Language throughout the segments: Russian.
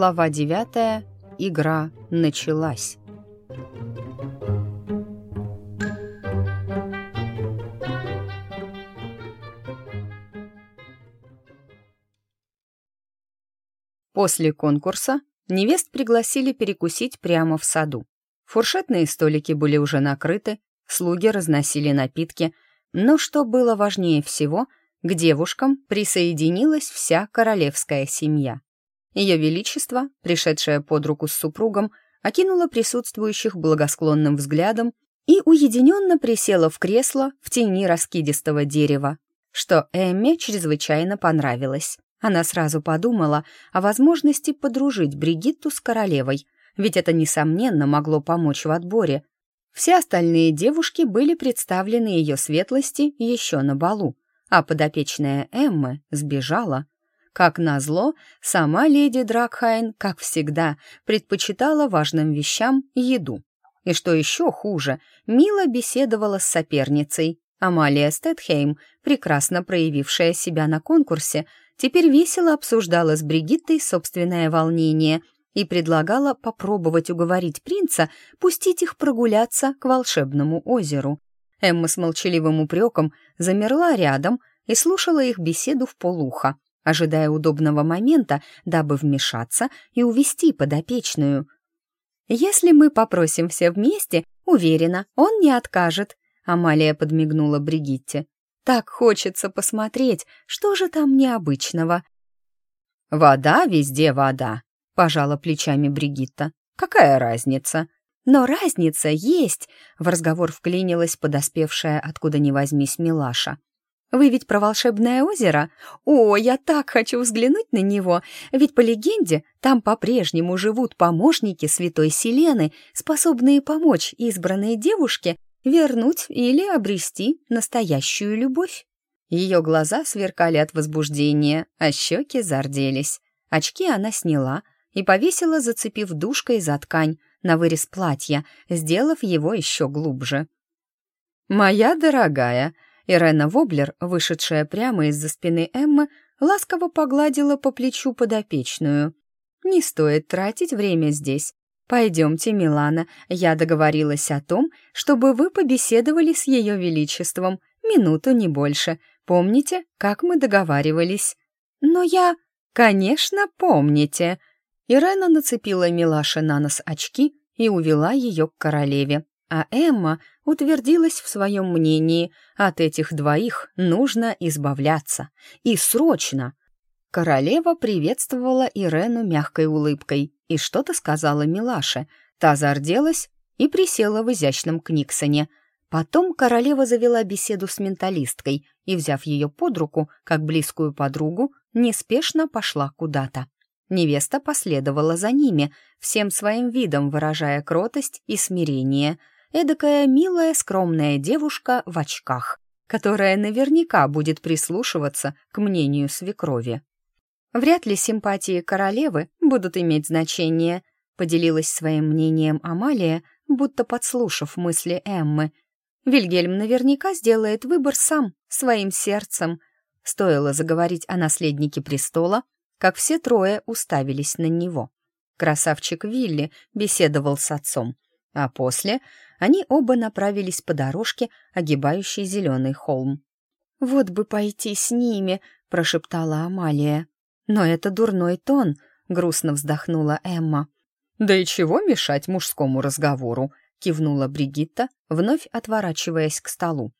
Глава девятая. Игра началась. После конкурса невест пригласили перекусить прямо в саду. Фуршетные столики были уже накрыты, слуги разносили напитки, но что было важнее всего, к девушкам присоединилась вся королевская семья. Ее Величество, пришедшее под руку с супругом, окинула присутствующих благосклонным взглядом и уединенно присела в кресло в тени раскидистого дерева, что Эмме чрезвычайно понравилось. Она сразу подумала о возможности подружить Бригитту с королевой, ведь это, несомненно, могло помочь в отборе. Все остальные девушки были представлены ее светлости еще на балу, а подопечная Эммы сбежала. Как назло, сама леди Дракхайн, как всегда, предпочитала важным вещам еду. И что еще хуже, мило беседовала с соперницей. Амалия Стэтхейм, прекрасно проявившая себя на конкурсе, теперь весело обсуждала с Бригиттой собственное волнение и предлагала попробовать уговорить принца пустить их прогуляться к волшебному озеру. Эмма с молчаливым упреком замерла рядом и слушала их беседу в полухо, ожидая удобного момента, дабы вмешаться и увести подопечную. «Если мы попросим все вместе, уверена, он не откажет», — Амалия подмигнула Бригитте. Так хочется посмотреть, что же там необычного. «Вода везде вода», — пожала плечами Бригитта. «Какая разница?» «Но разница есть», — в разговор вклинилась подоспевшая откуда ни возьмись Милаша. «Вы ведь про волшебное озеро? О, я так хочу взглянуть на него, ведь по легенде там по-прежнему живут помощники святой Селены, способные помочь избранной девушке вернуть или обрести настоящую любовь. Ее глаза сверкали от возбуждения, а щеки зарделись. Очки она сняла и повесила, зацепив душкой за ткань на вырез платья, сделав его еще глубже. «Моя дорогая!» Ирена Воблер, вышедшая прямо из-за спины Эммы, ласково погладила по плечу подопечную. «Не стоит тратить время здесь. «Пойдемте, Милана, я договорилась о том, чтобы вы побеседовали с Ее Величеством. Минуту, не больше. Помните, как мы договаривались?» «Но я...» «Конечно, помните!» Ирена нацепила Милаше на нос очки и увела ее к королеве. А Эмма утвердилась в своем мнении. От этих двоих нужно избавляться. И срочно. Королева приветствовала Ирену мягкой улыбкой и что-то сказала Милаше. Та зарделась и присела в изящном книксоне. Потом королева завела беседу с менталисткой и, взяв ее под руку, как близкую подругу, неспешно пошла куда-то. Невеста последовала за ними, всем своим видом выражая кротость и смирение. Эдакая милая, скромная девушка в очках, которая наверняка будет прислушиваться к мнению свекрови. Вряд ли симпатии королевы будут иметь значение, поделилась своим мнением Амалия, будто подслушав мысли Эммы. Вильгельм наверняка сделает выбор сам, своим сердцем. Стоило заговорить о наследнике престола, как все трое уставились на него. Красавчик Вилли беседовал с отцом, а после они оба направились по дорожке, огибающей зеленый холм. «Вот бы пойти с ними», — прошептала Амалия. «Но это дурной тон», — грустно вздохнула Эмма. «Да и чего мешать мужскому разговору?» — кивнула Бригитта, вновь отворачиваясь к столу.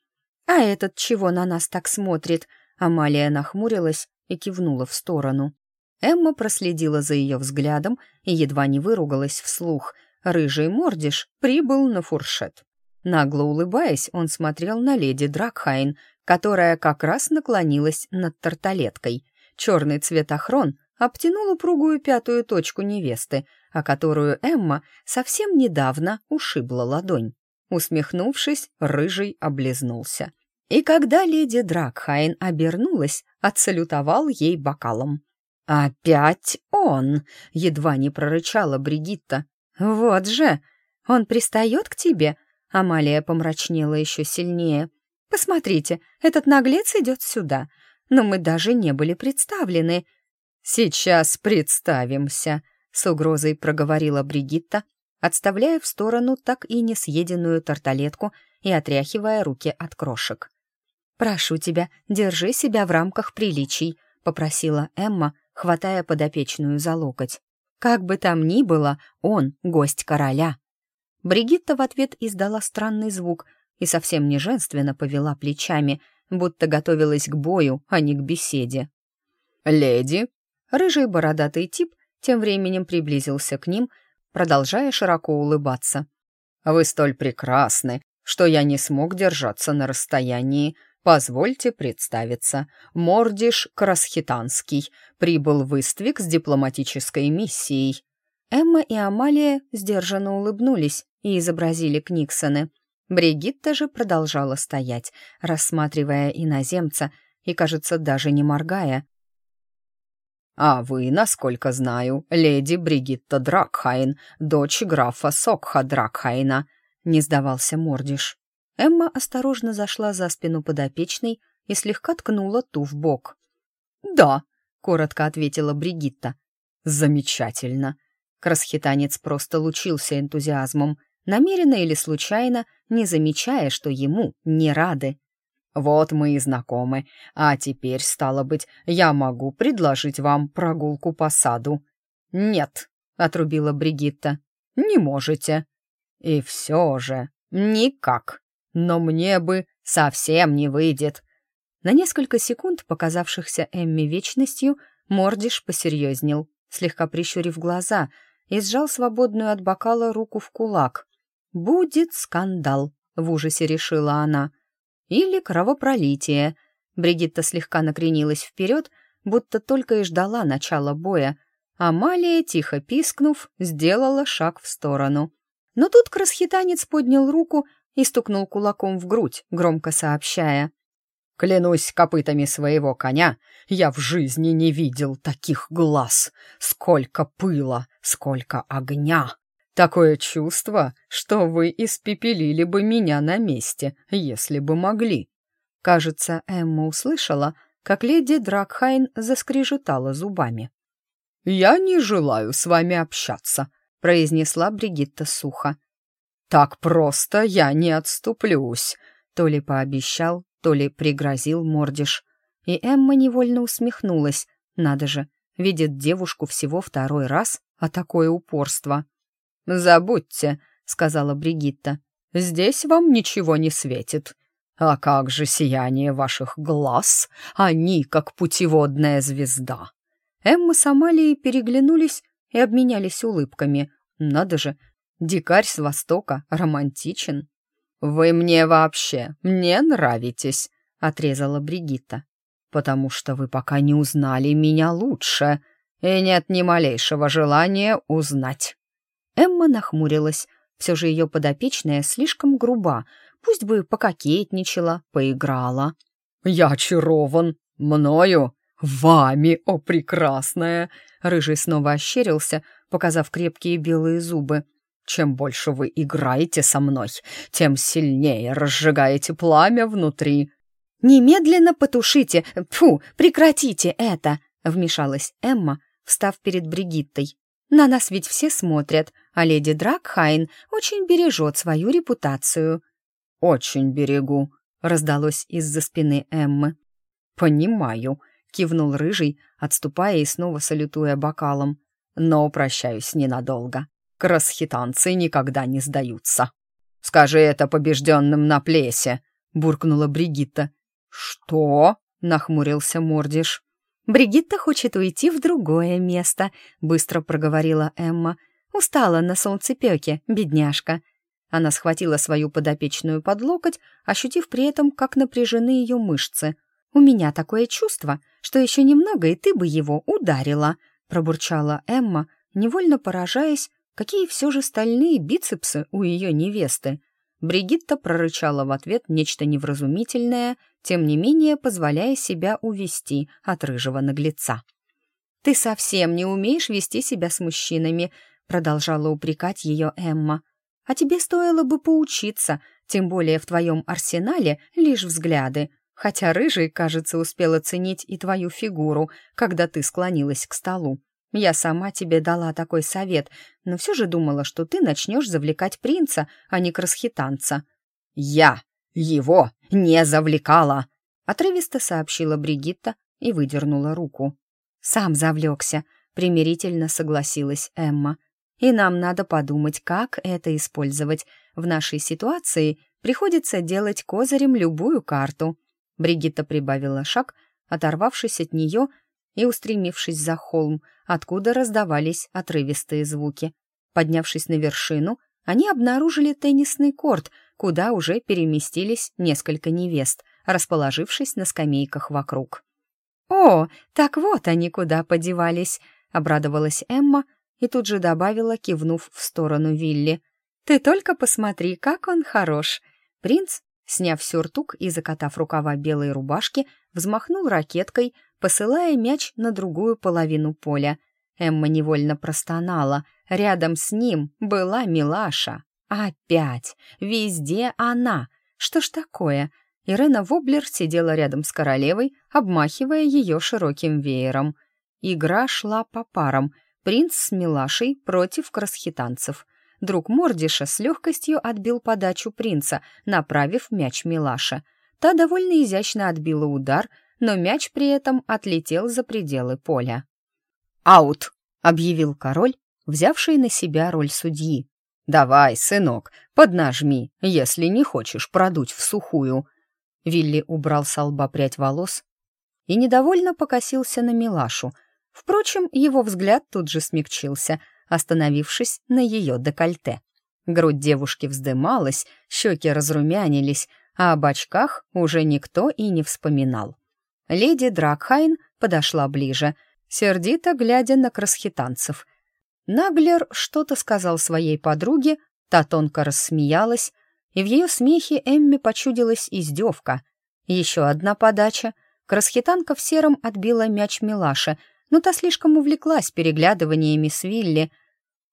«А этот чего на нас так смотрит?» Амалия нахмурилась и кивнула в сторону. Эмма проследила за ее взглядом и едва не выругалась вслух. Рыжий мордиш прибыл на фуршет. Нагло улыбаясь, он смотрел на леди Дракхайн, которая как раз наклонилась над тарталеткой. Черный цветохрон обтянул упругую пятую точку невесты, о которую Эмма совсем недавно ушибла ладонь. Усмехнувшись, рыжий облизнулся. И когда леди Дракхайн обернулась, отсалютовал ей бокалом. «Опять он!» — едва не прорычала Бригитта. «Вот же! Он пристает к тебе?» Амалия помрачнела еще сильнее. «Посмотрите, этот наглец идет сюда но мы даже не были представлены. Сейчас представимся. с угрозой проговорила Бригитта, отставляя в сторону так и не съеденную тарталетку и отряхивая руки от крошек. «Прошу тебя, держи себя в рамках приличий», — попросила Эмма, хватая подопечную за локоть. «Как бы там ни было, он — гость короля». Бригитта в ответ издала странный звук и совсем не женственно повела плечами, будто готовилась к бою, а не к беседе. «Леди!» Рыжий бородатый тип тем временем приблизился к ним, продолжая широко улыбаться. «Вы столь прекрасны, что я не смог держаться на расстоянии. Позвольте представиться. Мордиш Красхитанский прибыл в Иствик с дипломатической миссией». Эмма и Амалия сдержанно улыбнулись и изобразили Книксоны. Бригитта же продолжала стоять, рассматривая иноземца и, кажется, даже не моргая. «А вы, насколько знаю, леди Бригитта Дракхайн, дочь графа Сокха Дракхайна», — не сдавался Мордиш. Эмма осторожно зашла за спину подопечной и слегка ткнула ту в бок. «Да», — коротко ответила Бригитта. «Замечательно». Красхитанец просто лучился энтузиазмом, намеренно или случайно, не замечая, что ему не рады. «Вот мы и знакомы, а теперь, стало быть, я могу предложить вам прогулку по саду». «Нет», — отрубила Бригитта, — «не можете». «И все же, никак. Но мне бы совсем не выйдет». На несколько секунд, показавшихся Эмми вечностью, Мордиш посерьезнел, слегка прищурив глаза, и сжал свободную от бокала руку в кулак. «Будет скандал», — в ужасе решила она. Или кровопролитие. Бригитта слегка накренилась вперед, будто только и ждала начала боя. Амалия, тихо пискнув, сделала шаг в сторону. Но тут красхитанец поднял руку и стукнул кулаком в грудь, громко сообщая. «Клянусь копытами своего коня, я в жизни не видел таких глаз. Сколько пыла, сколько огня!» Такое чувство, что вы испепелили бы меня на месте, если бы могли». Кажется, Эмма услышала, как леди Дракхайн заскрежетала зубами. «Я не желаю с вами общаться», — произнесла Бригитта сухо. «Так просто я не отступлюсь», — то ли пообещал, то ли пригрозил Мордиш. И Эмма невольно усмехнулась. Надо же, видит девушку всего второй раз, а такое упорство. «Забудьте», — сказала Бригитта. «Здесь вам ничего не светит. А как же сияние ваших глаз? Они как путеводная звезда». Эмма с Амалией переглянулись и обменялись улыбками. Надо же, дикарь с Востока романтичен. «Вы мне вообще не нравитесь», — отрезала Бригитта. «Потому что вы пока не узнали меня лучше, и нет ни малейшего желания узнать». Эмма нахмурилась. Все же ее подопечная слишком груба. Пусть бы пококетничала, поиграла. «Я очарован. Мною? Вами, о прекрасная!» Рыжий снова ощерился, показав крепкие белые зубы. «Чем больше вы играете со мной, тем сильнее разжигаете пламя внутри». «Немедленно потушите! Фу, прекратите это!» — вмешалась Эмма, встав перед Бригиттой. На нас ведь все смотрят, а леди Дракхайн очень бережет свою репутацию». «Очень берегу», — раздалось из-за спины Эммы. «Понимаю», — кивнул Рыжий, отступая и снова салютуя бокалом. «Но прощаюсь ненадолго. Красхитанцы никогда не сдаются». «Скажи это побежденным на плесе», — буркнула Бригитта. «Что?» — нахмурился Мордиш. «Бригитта хочет уйти в другое место», — быстро проговорила Эмма. «Устала на солнцепёке, бедняжка». Она схватила свою подопечную под локоть, ощутив при этом, как напряжены ее мышцы. «У меня такое чувство, что еще немного, и ты бы его ударила», — пробурчала Эмма, невольно поражаясь, какие все же стальные бицепсы у ее невесты. Бригитта прорычала в ответ нечто невразумительное, тем не менее позволяя себя увести от рыжего наглеца. «Ты совсем не умеешь вести себя с мужчинами», продолжала упрекать ее Эмма. «А тебе стоило бы поучиться, тем более в твоем арсенале лишь взгляды, хотя рыжий, кажется, успел оценить и твою фигуру, когда ты склонилась к столу. Я сама тебе дала такой совет, но все же думала, что ты начнешь завлекать принца, а не красхитанца». «Я его не завлекала!» — отрывисто сообщила Бригитта и выдернула руку. «Сам завлекся», — примирительно согласилась Эмма. «И нам надо подумать, как это использовать. В нашей ситуации приходится делать козырем любую карту». Бригитта прибавила шаг, оторвавшись от нее и устремившись за холм, откуда раздавались отрывистые звуки. Поднявшись на вершину, они обнаружили теннисный корт, куда уже переместились несколько невест, расположившись на скамейках вокруг. «О, так вот они куда подевались!» — обрадовалась Эмма и тут же добавила, кивнув в сторону Вилли. «Ты только посмотри, как он хорош!» Принц, сняв сюртук и закатав рукава белой рубашки, взмахнул ракеткой, посылая мяч на другую половину поля. Эмма невольно простонала. Рядом с ним была Милаша. Опять! Везде она! Что ж такое? Ирена Воблер сидела рядом с королевой, обмахивая ее широким веером. Игра шла по парам. Принц с Милашей против красхитанцев. Друг Мордиша с легкостью отбил подачу принца, направив мяч Милаше. Та довольно изящно отбила удар, но мяч при этом отлетел за пределы поля. «Аут!» — объявил король, взявший на себя роль судьи. «Давай, сынок, поднажми, если не хочешь продуть в сухую». Вилли убрал с лба прядь волос и недовольно покосился на Милашу. Впрочем, его взгляд тут же смягчился, остановившись на ее декольте. Грудь девушки вздымалась, щеки разрумянились, а об очках уже никто и не вспоминал. Леди Дракхайн подошла ближе, сердито глядя на красхитанцев. Наглер что-то сказал своей подруге, та тонко рассмеялась, и в ее смехе Эмми почудилась издевка. Еще одна подача. Красхитанка в сером отбила мяч Милаше, но та слишком увлеклась переглядываниями с Вилли,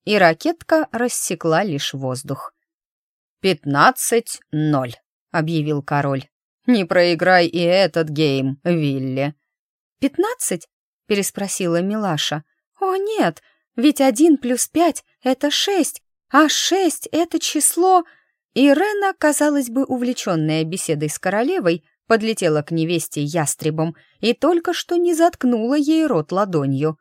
и ракетка рассекла лишь воздух. «Пятнадцать ноль», — объявил король. «Не проиграй и этот гейм, Вилли». «Пятнадцать?» — переспросила Милаша. «О, нет, ведь один плюс пять — это шесть, а шесть — это число...» Ирена, казалось бы, увлеченная беседой с королевой, подлетела к невесте ястребом и только что не заткнула ей рот ладонью.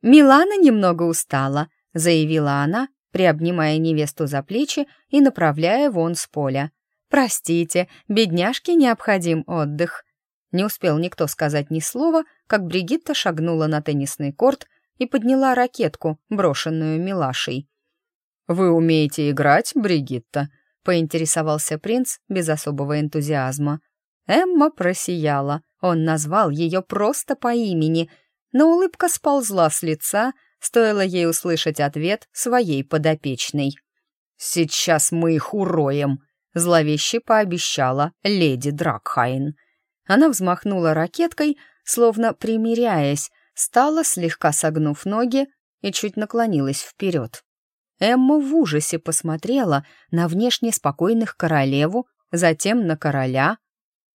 «Милана немного устала», — заявила она, приобнимая невесту за плечи и направляя вон с поля. «Простите, бедняжке необходим отдых». Не успел никто сказать ни слова, как Бригитта шагнула на теннисный корт и подняла ракетку, брошенную Милашей. «Вы умеете играть, Бригитта?» — поинтересовался принц без особого энтузиазма. Эмма просияла. Он назвал ее просто по имени, но улыбка сползла с лица, стоило ей услышать ответ своей подопечной. «Сейчас мы их уроем», — зловеще пообещала леди Дракхайн. Она взмахнула ракеткой, словно примиряясь, стала, слегка согнув ноги, и чуть наклонилась вперед. Эмма в ужасе посмотрела на внешне спокойных королеву, затем на короля.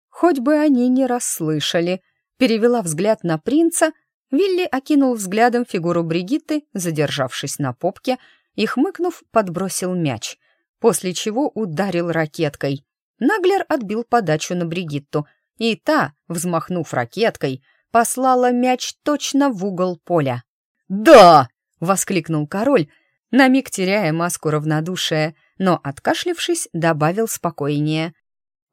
Хоть бы они не расслышали. Перевела взгляд на принца, Вилли окинул взглядом фигуру Бригитты, задержавшись на попке, и, хмыкнув, подбросил мяч, после чего ударил ракеткой. Наглер отбил подачу на Бригитту, и та, взмахнув ракеткой, послала мяч точно в угол поля. «Да!» — воскликнул король, на миг теряя маску равнодушия, но, откашлившись, добавил спокойнее.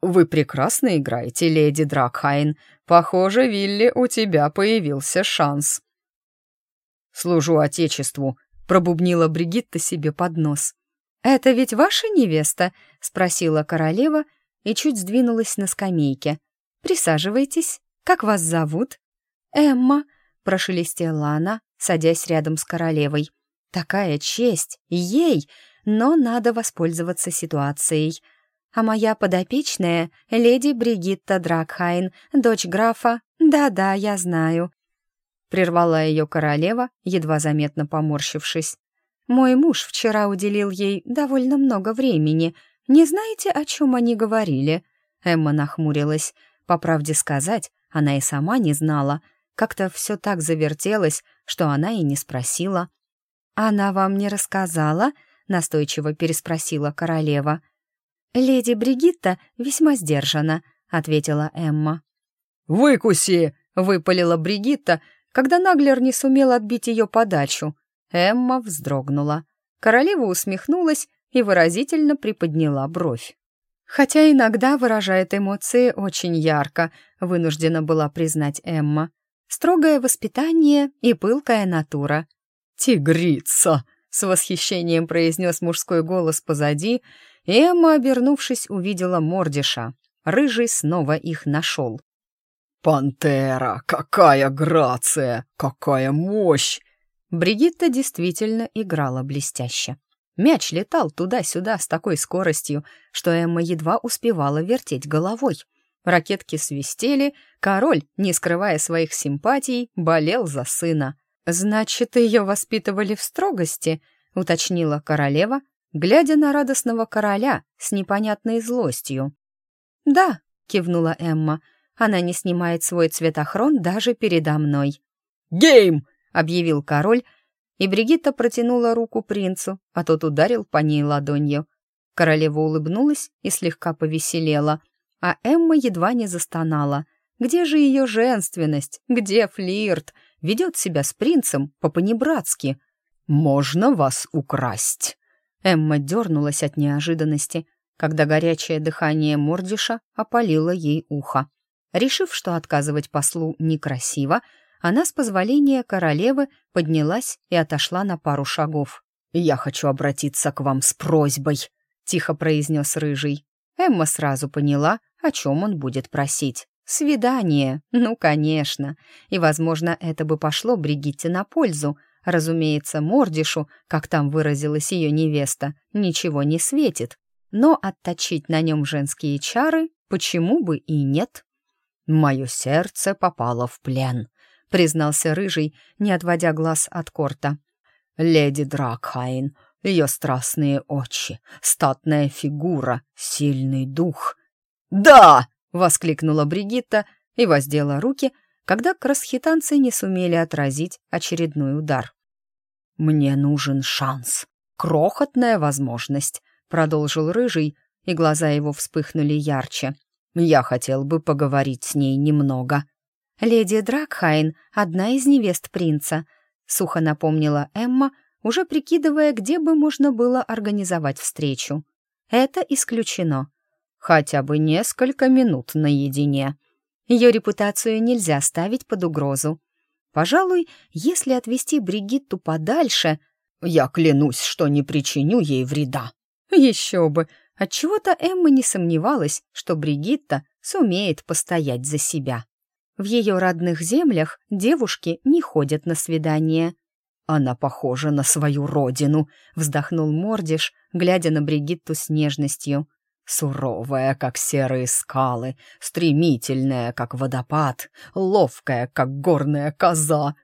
«Вы прекрасно играете, леди Дракхайн. Похоже, Вилли, у тебя появился шанс». «Служу Отечеству», — пробубнила Бригитта себе под нос. «Это ведь ваша невеста?» — спросила королева и чуть сдвинулась на скамейке. «Присаживайтесь. Как вас зовут?» «Эмма», — прошелестела она, садясь рядом с королевой. Такая честь ей, но надо воспользоваться ситуацией. А моя подопечная — леди Бригитта Дракхайн, дочь графа. Да-да, я знаю. Прервала ее королева, едва заметно поморщившись. Мой муж вчера уделил ей довольно много времени. Не знаете, о чем они говорили? Эмма нахмурилась. По правде сказать, она и сама не знала. как-то все так завертелось, что она и не спросила. «Она вам не рассказала?» — настойчиво переспросила королева. «Леди Бригитта весьма сдержана», — ответила Эмма. «Выкуси!» — выпалила Бригитта, когда Наглер не сумел отбить ее подачу. Эмма вздрогнула. Королева усмехнулась и выразительно приподняла бровь. Хотя иногда выражает эмоции очень ярко, вынуждена была признать Эмма. Строгое воспитание и пылкая натура. «Тигрица!» — с восхищением произнес мужской голос позади, Эмма, обернувшись, увидела Мордиша. Рыжий снова их нашел. «Пантера! Какая грация! Какая мощь!» Бригитта действительно играла блестяще. Мяч летал туда-сюда с такой скоростью, что Эмма едва успевала вертеть головой. Ракетки свистели, король, не скрывая своих симпатий, болел за сына. «Значит, ее воспитывали в строгости?» — уточнила королева, глядя на радостного короля с непонятной злостью. «Да», — кивнула Эмма, — «она не снимает свой цветохрон даже передо мной». «Гейм!» — объявил король, и Бригитта протянула руку принцу, а тот ударил по ней ладонью. Королева улыбнулась и слегка повеселела, а Эмма едва не застонала. Где же ее женственность? Где флирт? Ведет себя с принцем по-понебратски. «Можно вас украсть?» Эмма дернулась от неожиданности, когда горячее дыхание Мордиша опалило ей ухо. Решив, что отказывать послу некрасиво, она с позволения королевы поднялась и отошла на пару шагов. «Я хочу обратиться к вам с просьбой», — тихо произнес Рыжий. Эмма сразу поняла, о чем он будет просить. «Свидание, ну, конечно. И, возможно, это бы пошло Бригитте на пользу. Разумеется, Мордишу, как там выразилась ее невеста, ничего не светит. Но отточить на нем женские чары почему бы и нет?» «Мое сердце попало в плен», признался Рыжий, не отводя глаз от Корта. «Леди Дракхайн, ее страстные очи, статная фигура, сильный дух». «Да!» — воскликнула Бригитта и воздела руки, когда красхитанцы не сумели отразить очередной удар. «Мне нужен шанс, крохотная возможность», — продолжил Рыжий, и глаза его вспыхнули ярче. «Я хотел бы поговорить с ней немного». «Леди Дракхайн — одна из невест принца», — сухо напомнила Эмма, уже прикидывая, где бы можно было организовать встречу. «Это исключено. Хотя бы несколько минут наедине. Ее репутацию нельзя ставить под угрозу. Пожалуй, если отвести Бригитту подальше, я клянусь, что не причиню ей вреда». Еще бы! Отчего-то Эмма не сомневалась, что Бригитта сумеет постоять за себя. В ее родных землях девушки не ходят на свидания. «Она похожа на свою родину», — вздохнул Мордиш, глядя на Бригитту с нежностью. «Суровая, как серые скалы, стремительная, как водопад, ловкая, как горная коза».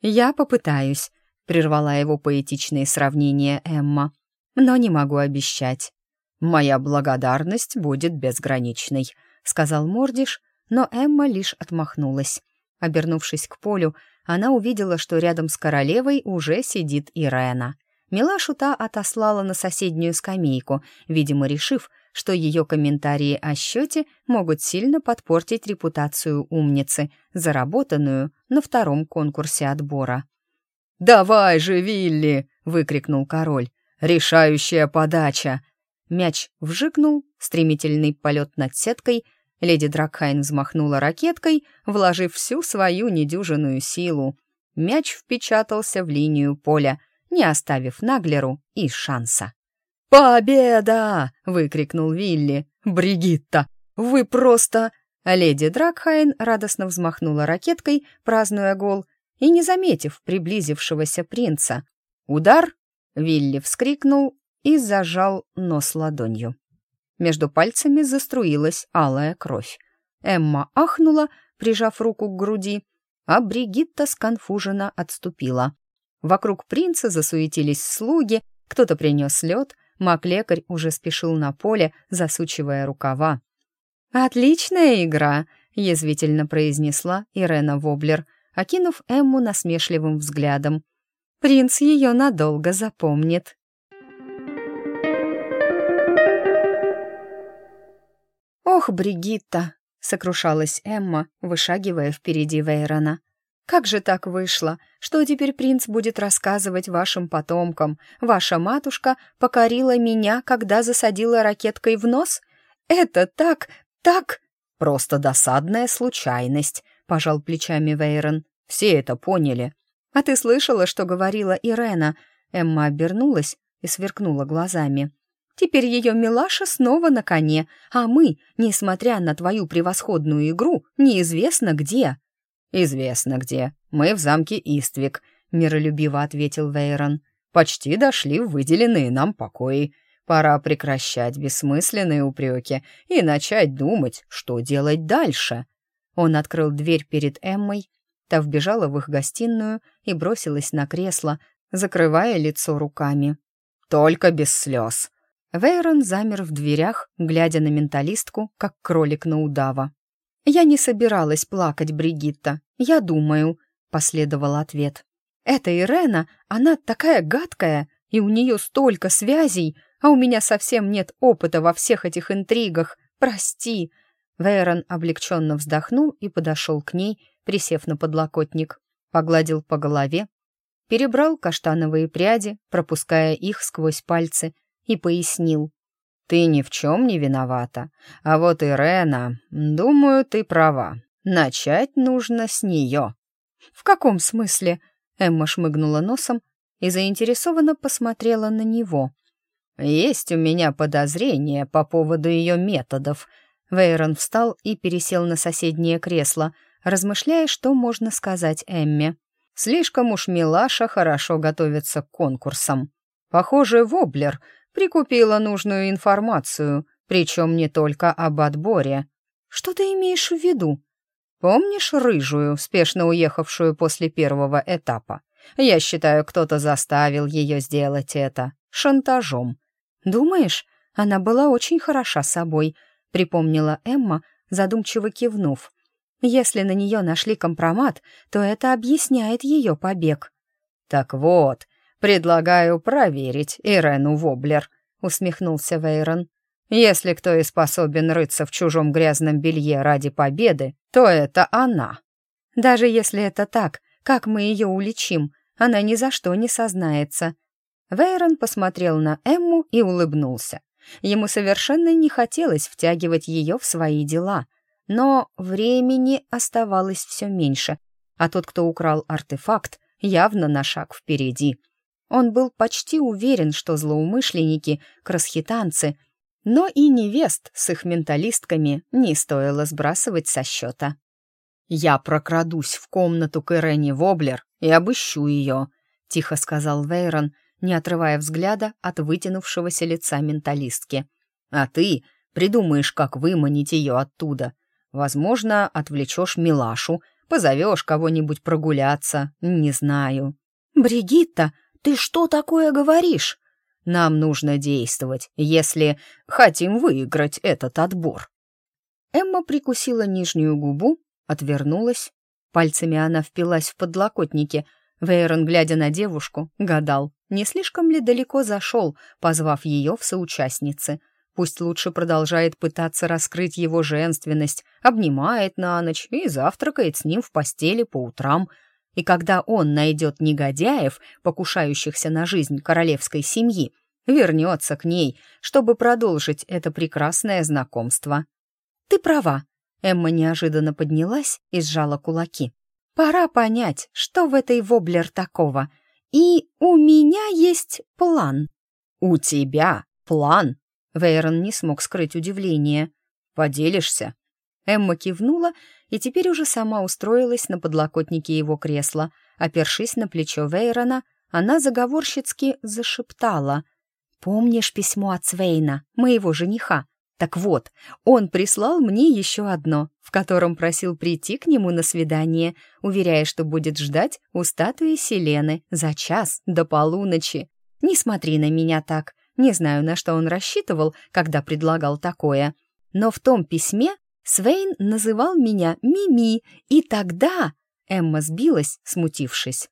«Я попытаюсь», — прервала его поэтичные сравнения Эмма, «но не могу обещать». «Моя благодарность будет безграничной», — сказал Мордиш, но Эмма лишь отмахнулась. Обернувшись к полю, она увидела, что рядом с королевой уже сидит Ирена. Милашу та отослала на соседнюю скамейку, видимо, решив, что ее комментарии о счете могут сильно подпортить репутацию умницы, заработанную на втором конкурсе отбора. «Давай же, Вилли!» — выкрикнул король. «Решающая подача!» Мяч вжикнул, стремительный полет над сеткой — Леди Дракхайн взмахнула ракеткой, вложив всю свою недюжинную силу. Мяч впечатался в линию поля, не оставив Наглеру и шанса. «Победа!» — выкрикнул Вилли. «Бригитта, вы просто...» Леди Дракхайн радостно взмахнула ракеткой, празднуя гол, и, не заметив приблизившегося принца, удар, Вилли вскрикнул и зажал нос ладонью. Между пальцами заструилась алая кровь. Эмма ахнула, прижав руку к груди, а Бригитта сконфуженно отступила. Вокруг принца засуетились слуги, кто-то принес лед, маг-лекарь уже спешил на поле, засучивая рукава. «Отличная игра!» — язвительно произнесла Ирена Воблер, окинув Эмму насмешливым взглядом. «Принц ее надолго запомнит». «Ох, Бригитта!» — сокрушалась Эмма, вышагивая впереди Вейрона. «Как же так вышло? Что теперь принц будет рассказывать вашим потомкам? Ваша матушка покорила меня, когда засадила ракеткой в нос? Это так, так...» «Просто досадная случайность», — пожал плечами Вейрон. «Все это поняли». «А ты слышала, что говорила Ирена?» Эмма обернулась и сверкнула глазами. Теперь ее милаша снова на коне, а мы, несмотря на твою превосходную игру, неизвестно где». «Известно где. Мы в замке Иствик», — миролюбиво ответил Вейрон. «Почти дошли в выделенные нам покои. Пора прекращать бессмысленные упреки и начать думать, что делать дальше». Он открыл дверь перед Эммой, та вбежала в их гостиную и бросилась на кресло, закрывая лицо руками. «Только без слез», Вейрон замер в дверях, глядя на менталистку, как кролик на удава. «Я не собиралась плакать, Бригитта. Я думаю», — последовал ответ. «Эта Ирена, она такая гадкая, и у нее столько связей, а у меня совсем нет опыта во всех этих интригах. Прости». Вейрон облегченно вздохнул и подошел к ней, присев на подлокотник. Погладил по голове, перебрал каштановые пряди, пропуская их сквозь пальцы, и пояснил. «Ты ни в чем не виновата. А вот Ирена, думаю, ты права. Начать нужно с нее». «В каком смысле?» Эмма шмыгнула носом и заинтересованно посмотрела на него. «Есть у меня подозрение по поводу ее методов». Вейрон встал и пересел на соседнее кресло, размышляя, что можно сказать Эмме. «Слишком уж милаша хорошо готовится к конкурсам. Похоже, Воблер прикупила нужную информацию, причем не только об отборе. Что ты имеешь в виду? Помнишь рыжую, спешно уехавшую после первого этапа? Я считаю, кто-то заставил ее сделать это. Шантажом. Думаешь, она была очень хороша собой, припомнила Эмма, задумчиво кивнув. Если на нее нашли компромат, то это объясняет ее побег. Так вот, «Предлагаю проверить Ирену Воблер», — усмехнулся Вейрон. «Если кто и способен рыться в чужом грязном белье ради победы, то это она». «Даже если это так, как мы ее уличим? Она ни за что не сознается». Вейрон посмотрел на Эмму и улыбнулся. Ему совершенно не хотелось втягивать ее в свои дела, но времени оставалось все меньше, а тот, кто украл артефакт, явно на шаг впереди. Он был почти уверен, что злоумышленники — красхитанцы, но и невест с их менталистками не стоило сбрасывать со счета. «Я прокрадусь в комнату к Ирене Воблер и обыщу ее», — тихо сказал Вейрон, не отрывая взгляда от вытянувшегося лица менталистки. «А ты придумаешь, как выманить ее оттуда. Возможно, отвлечешь Милашу, позовешь кого-нибудь прогуляться, не знаю». «Бригитта!» «Ты что такое говоришь?» «Нам нужно действовать, если хотим выиграть этот отбор». Эмма прикусила нижнюю губу, отвернулась. Пальцами она впилась в подлокотники. Вейрон, глядя на девушку, гадал, не слишком ли далеко зашел, позвав ее в соучастницы. Пусть лучше продолжает пытаться раскрыть его женственность, обнимает на ночь и завтракает с ним в постели по утрам — и когда он найдет негодяев, покушающихся на жизнь королевской семьи, вернется к ней, чтобы продолжить это прекрасное знакомство. «Ты права», — Эмма неожиданно поднялась и сжала кулаки. «Пора понять, что в этой воблер такого. И у меня есть план». «У тебя план?» Вейрон не смог скрыть удивление. «Поделишься?» Эмма кивнула и теперь уже сама устроилась на подлокотнике его кресла. Опершись на плечо Вейрона, она заговорщицки зашептала. «Помнишь письмо от Свейна, моего жениха? Так вот, он прислал мне еще одно, в котором просил прийти к нему на свидание, уверяя, что будет ждать у статуи Селены за час до полуночи. Не смотри на меня так. Не знаю, на что он рассчитывал, когда предлагал такое. Но в том письме Свейн называл меня Мими, и тогда Эмма сбилась, смутившись.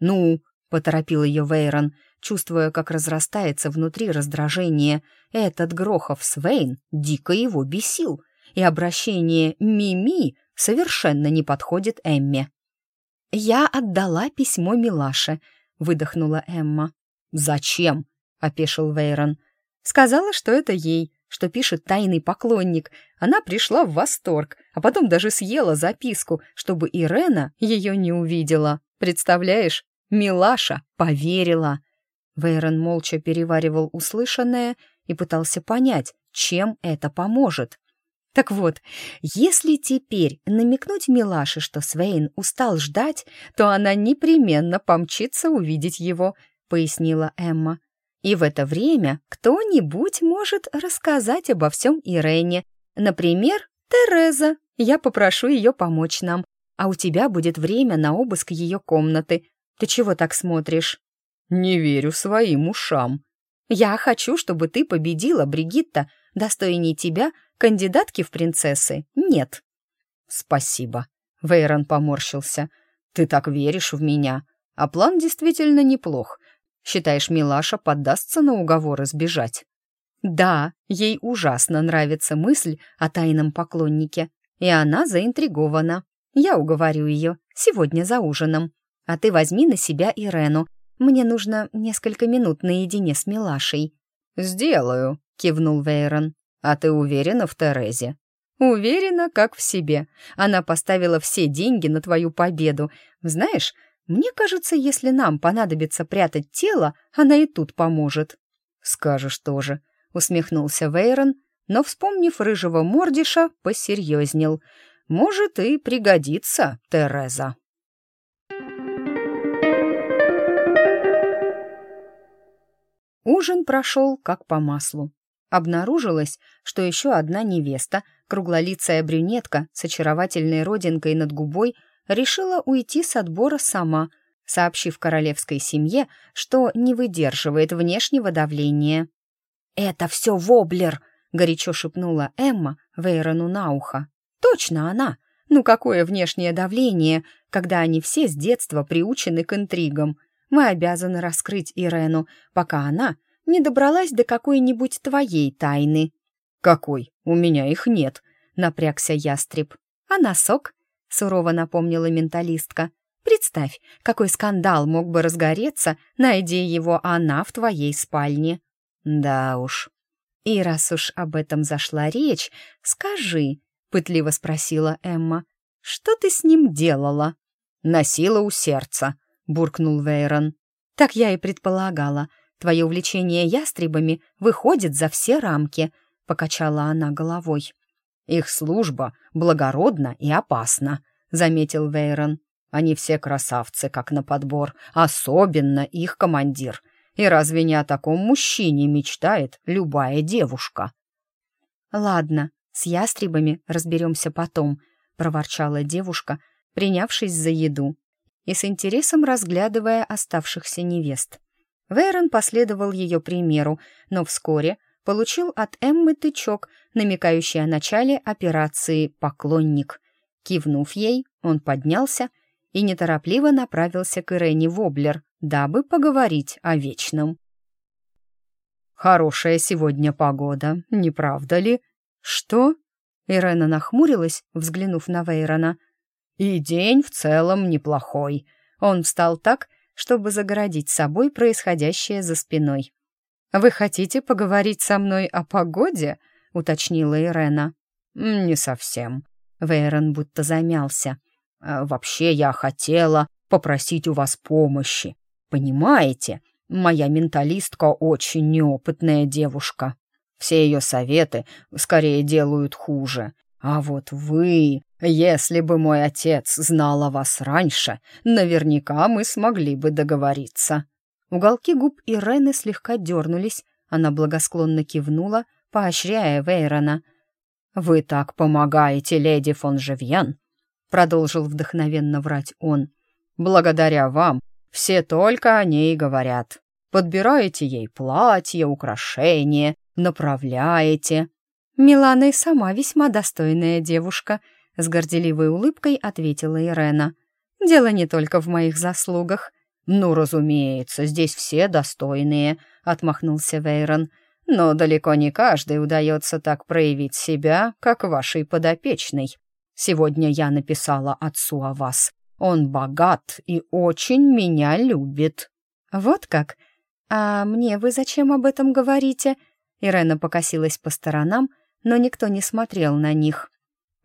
«Ну», — поторопил ее Вейрон, чувствуя, как разрастается внутри раздражение. Этот Грохов Свейн дико его бесил, и обращение «Мими» совершенно не подходит Эмме. «Я отдала письмо Милаше», — выдохнула Эмма. «Зачем?» — опешил Вейрон. «Сказала, что это ей, что пишет тайный поклонник. Она пришла в восторг, а потом даже съела записку, чтобы Ирена ее не увидела. Представляешь, Милаша поверила». Вейрон молча переваривал услышанное и пытался понять, чем это поможет. Так вот, если теперь намекнуть Милаше, что Свейн устал ждать, то она непременно помчится увидеть его, пояснила Эмма. И в это время кто-нибудь может рассказать обо всем Ирене. Например, Тереза. Я попрошу ее помочь нам. А у тебя будет время на обыск ее комнаты. Ты чего так смотришь? Не верю своим ушам. Я хочу, чтобы ты победила, Бригитта. Достойней тебя кандидатки в принцессы нет. Спасибо. Вейрон поморщился. Ты так веришь в меня. А план действительно неплох. Считаешь, Милаша поддастся на уговоры сбежать? Да, ей ужасно нравится мысль о тайном поклоннике, и она заинтригована. Я уговорю ее сегодня за ужином. А ты возьми на себя Ирену. Мне нужно несколько минут наедине с Милашей». «Сделаю», — кивнул Вейрон. «А ты уверена в Терезе?» «Уверена, как в себе. Она поставила все деньги на твою победу. Знаешь, мне кажется, если нам понадобится прятать тело, она и тут поможет». «Скажешь тоже», — усмехнулся Вейрон, но, вспомнив рыжего мордиша, посерьезнел. «Может, и пригодится, Тереза». Ужин прошел как по маслу. Обнаружилось, что еще одна невеста, круглолицая брюнетка с очаровательной родинкой над губой, решила уйти с отбора сама, сообщив королевской семье, что не выдерживает внешнего давления. «Это все Воблер!» — горячо шепнула Эмма Вейрону на ухо. «Точно она! Ну какое внешнее давление, когда они все с детства приучены к интригам!» Мы обязаны раскрыть Ирену, пока она не добралась до какой-нибудь твоей тайны». «Какой? У меня их нет», — напрягся ястреб. «А носок?» — сурово напомнила менталистка. «Представь, какой скандал мог бы разгореться, найди его она в твоей спальне». «Да уж». «И раз уж об этом зашла речь, скажи», — пытливо спросила Эмма, «что ты с ним делала?» «Носила у сердца», буркнул Вейрон. «Так я и предполагала. Твое увлечение ястребами выходит за все рамки», — покачала она головой. «Их служба благородна и опасна», — заметил Вейрон. «Они все красавцы, как на подбор, особенно их командир. И разве не о таком мужчине мечтает любая девушка?» «Ладно, с ястребами разберемся потом», — проворчала девушка, принявшись за еду и с интересом разглядывая оставшихся невест. Вейрон последовал ее примеру, но вскоре получил от Эммы тычок, намекающий о начале операции «Поклонник». Кивнув ей, он поднялся и неторопливо направился к Ирене Воблер, дабы поговорить о вечном. «Хорошая сегодня погода, не правда ли?» «Что?» Ирена нахмурилась, взглянув на Вейрона. И день в целом неплохой. Он встал так, чтобы загородить собой происходящее за спиной. «Вы хотите поговорить со мной о погоде?» — уточнила Ирена. «Не совсем». Вейрон будто замялся. «А «Вообще я хотела попросить у вас помощи. Понимаете, моя менталистка очень неопытная девушка. Все ее советы скорее делают хуже. А вот вы, если бы мой отец знал о вас раньше, наверняка мы смогли бы договориться». Уголки губ Ирены слегка дернулись, она благосклонно кивнула, поощряя Вейрона. «Вы так помогаете, леди фон Живьян», — продолжил вдохновенно врать он. «Благодаря вам все только о ней говорят. Подбираете ей платье, украшения, направляете. «Милана и сама весьма достойная девушка», — с горделивой улыбкой ответила Ирена. Дело не только в моих заслугах». «Ну, разумеется, здесь все достойные», — отмахнулся Вейрон. «Но далеко не каждый удается так проявить себя, как вашей подопечной. Сегодня я написала отцу о вас. Он богат и очень меня любит». «Вот как? А мне вы зачем об этом говорите?» Ирена покосилась по сторонам, но никто не смотрел на них.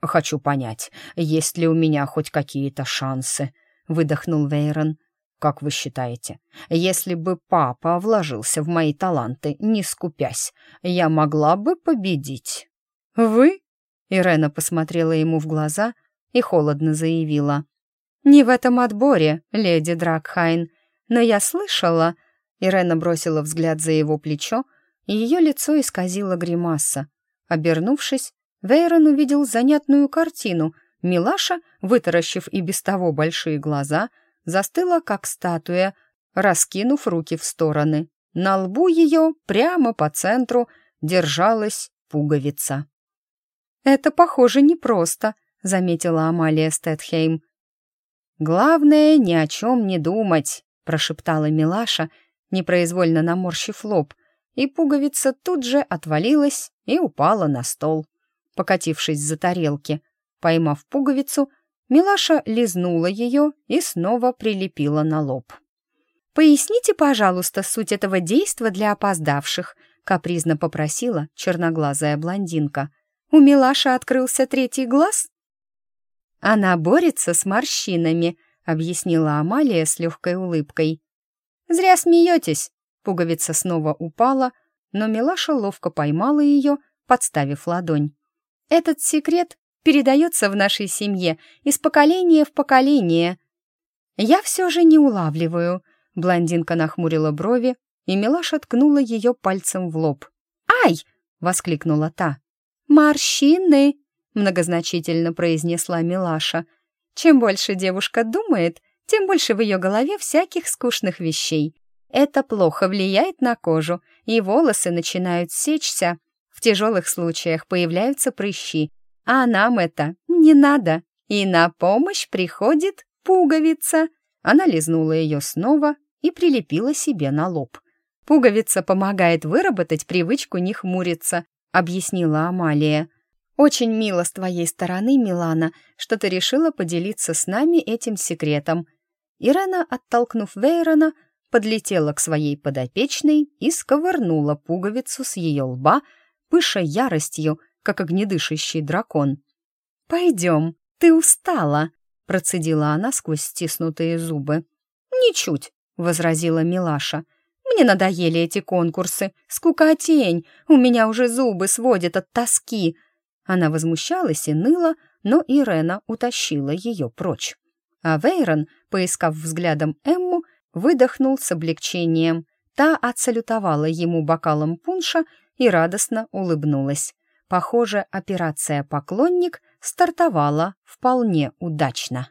«Хочу понять, есть ли у меня хоть какие-то шансы?» — выдохнул Вейрон. «Как вы считаете, если бы папа вложился в мои таланты, не скупясь, я могла бы победить?» «Вы?» — Ирена посмотрела ему в глаза и холодно заявила. «Не в этом отборе, леди Дракхайн, но я слышала...» Ирена бросила взгляд за его плечо, и ее лицо исказило гримаса. Обернувшись, Вейрон увидел занятную картину. Милаша, вытаращив и без того большие глаза, застыла, как статуя, раскинув руки в стороны. На лбу ее, прямо по центру, держалась пуговица. «Это, похоже, непросто», — заметила Амалия Стэтхейм. «Главное, ни о чем не думать», — прошептала Милаша, непроизвольно наморщив лоб, и пуговица тут же отвалилась и упала на стол покатившись за тарелки. Поймав пуговицу, Милаша лизнула ее и снова прилепила на лоб. «Поясните, пожалуйста, суть этого действа для опоздавших», — капризно попросила черноглазая блондинка. «У Милаши открылся третий глаз?» «Она борется с морщинами», — объяснила Амалия с легкой улыбкой. «Зря смеетесь», — пуговица снова упала, но Милаша ловко поймала ее, подставив ладонь. Этот секрет передается в нашей семье из поколения в поколение. Я все же не улавливаю. Блондинка нахмурила брови, и Милаша ткнула ее пальцем в лоб. «Ай!» — воскликнула та. «Морщины!» — многозначительно произнесла Милаша. «Чем больше девушка думает, тем больше в ее голове всяких скучных вещей. Это плохо влияет на кожу, и волосы начинают сечься, в тяжелых случаях появляются прыщи, а нам это не надо. И на помощь приходит пуговица. Она лизнула ее снова и прилепила себе на лоб. «Пуговица помогает выработать привычку не хмуриться», — объяснила Амалия. «Очень мило с твоей стороны, Милана, что ты решила поделиться с нами этим секретом». Ирена, оттолкнув Вейрона, подлетела к своей подопечной и сковырнула пуговицу с ее лба, пыша яростью, как огнедышащий дракон. «Пойдем, ты устала», — процедила она сквозь стиснутые зубы. «Ничуть», — возразила Милаша. «Мне надоели эти конкурсы. Скукотень, у меня уже зубы сводят от тоски». Она возмущалась и ныла, но Ирена утащила ее прочь. А Вейрон, поискав взглядом Эмму, выдохнул с облегчением. Та отсалютовала ему бокалом пунша и радостно улыбнулась. Похоже, операция «Поклонник» стартовала вполне удачно.